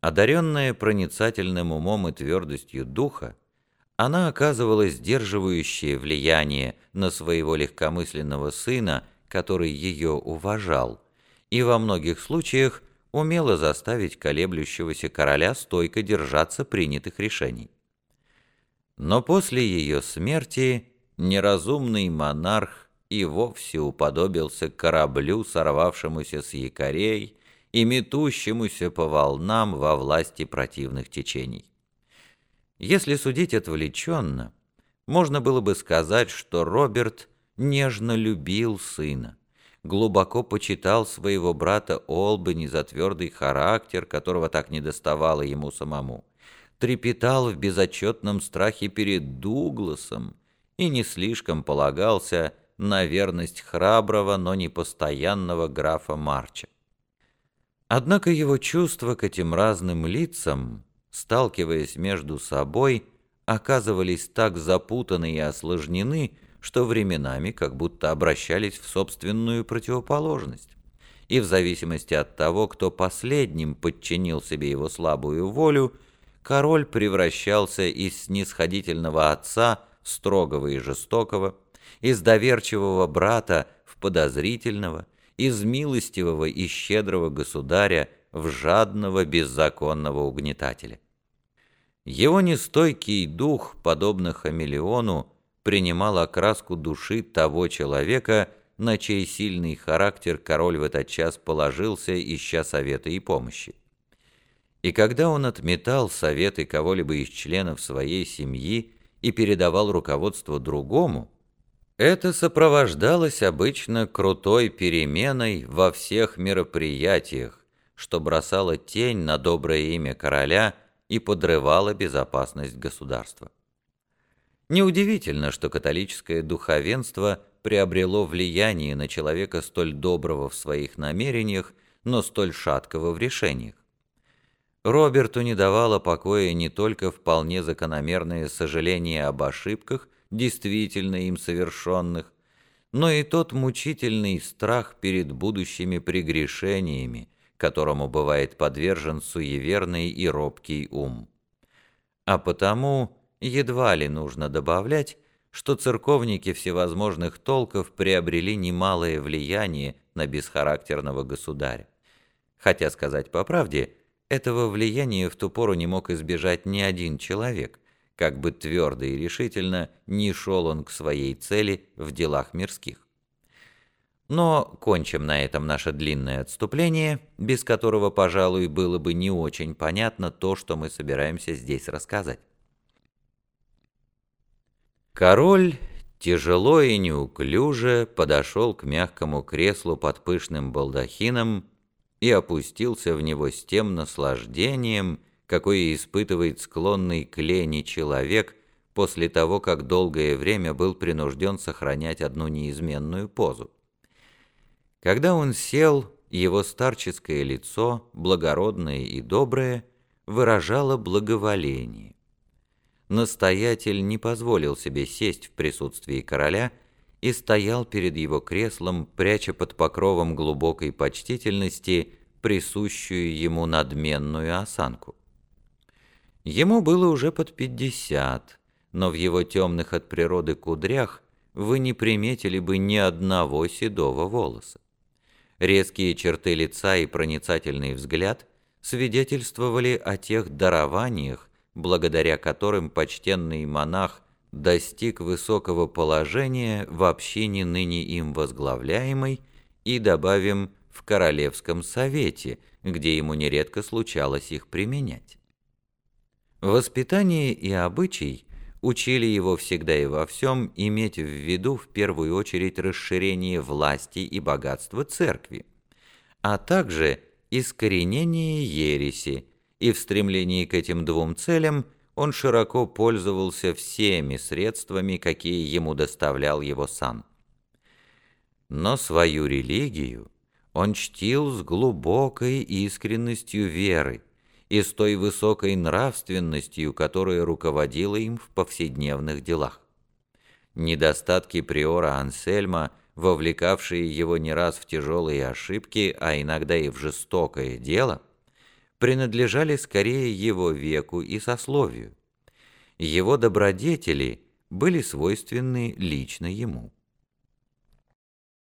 Одаренная проницательным умом и твердостью духа, она оказывала сдерживающее влияние на своего легкомысленного сына, который ее уважал, и во многих случаях умела заставить колеблющегося короля стойко держаться принятых решений. Но после ее смерти неразумный монарх и вовсе уподобился кораблю, сорвавшемуся с якорей и метущемуся по волнам во власти противных течений. Если судить отвлеченно, можно было бы сказать, что Роберт нежно любил сына, глубоко почитал своего брата Олбани за твердый характер, которого так недоставало ему самому, трепетал в безотчетном страхе перед Дугласом и не слишком полагался на верность храброго, но непостоянного графа Марча. Однако его чувства к этим разным лицам сталкиваясь между собой, оказывались так запутаны и осложнены, что временами как будто обращались в собственную противоположность. И в зависимости от того, кто последним подчинил себе его слабую волю, король превращался из снисходительного отца строгого и жестокого, из доверчивого брата в подозрительного, из милостивого и щедрого государя в жадного беззаконного угнетателя. Его нестойкий дух, подобно хамелеону, принимал окраску души того человека, на чей сильный характер король в этот час положился, ища совета и помощи. И когда он отметал советы кого-либо из членов своей семьи и передавал руководство другому, это сопровождалось обычно крутой переменой во всех мероприятиях, что бросало тень на доброе имя короля – и подрывала безопасность государства. Неудивительно, что католическое духовенство приобрело влияние на человека столь доброго в своих намерениях, но столь шаткого в решениях. Роберту не давало покоя не только вполне закономерное сожаление об ошибках, действительно им совершенных, но и тот мучительный страх перед будущими прегрешениями, которому бывает подвержен суеверный и робкий ум. А потому едва ли нужно добавлять, что церковники всевозможных толков приобрели немалое влияние на бесхарактерного государя. Хотя, сказать по правде, этого влияния в ту пору не мог избежать ни один человек, как бы твердо и решительно не шел он к своей цели в делах мирских. Но кончим на этом наше длинное отступление, без которого, пожалуй, было бы не очень понятно то, что мы собираемся здесь рассказать. Король тяжело и неуклюже подошел к мягкому креслу под пышным балдахином и опустился в него с тем наслаждением, какое испытывает склонный к лени человек после того, как долгое время был принужден сохранять одну неизменную позу. Когда он сел, его старческое лицо, благородное и доброе, выражало благоволение. Настоятель не позволил себе сесть в присутствии короля и стоял перед его креслом, пряча под покровом глубокой почтительности присущую ему надменную осанку. Ему было уже под пятьдесят, но в его темных от природы кудрях вы не приметили бы ни одного седого волоса. Резкие черты лица и проницательный взгляд свидетельствовали о тех дарованиях, благодаря которым почтенный монах достиг высокого положения в общине ныне им возглавляемой и, добавим, в Королевском совете, где ему нередко случалось их применять. Воспитание и обычай учили его всегда и во всем иметь в виду в первую очередь расширение власти и богатства церкви, а также искоренение ереси, и в стремлении к этим двум целям он широко пользовался всеми средствами, какие ему доставлял его сан. Но свою религию он чтил с глубокой искренностью веры, и с той высокой нравственностью, которая руководила им в повседневных делах. Недостатки приора Ансельма, вовлекавшие его не раз в тяжелые ошибки, а иногда и в жестокое дело, принадлежали скорее его веку и сословию. Его добродетели были свойственны лично ему.